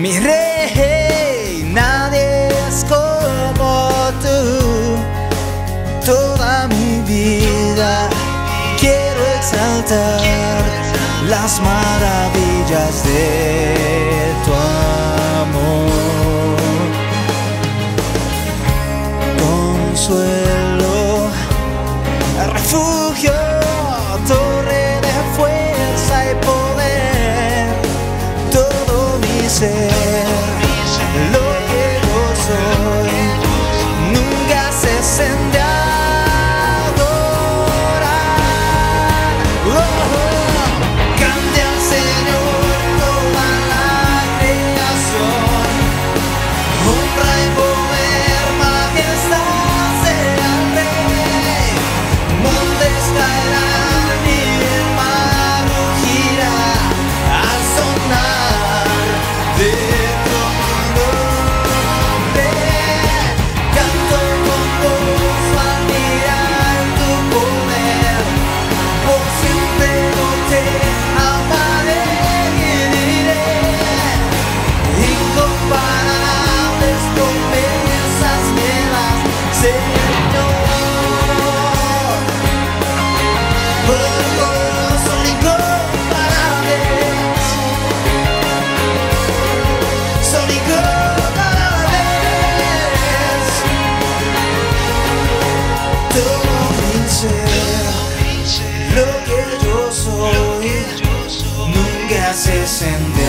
Mi rey, nadie es como tú. Toda mi vida quiero exaltar las maravillas de tu amor. Consuelo. que yo soy, nunca se sentir.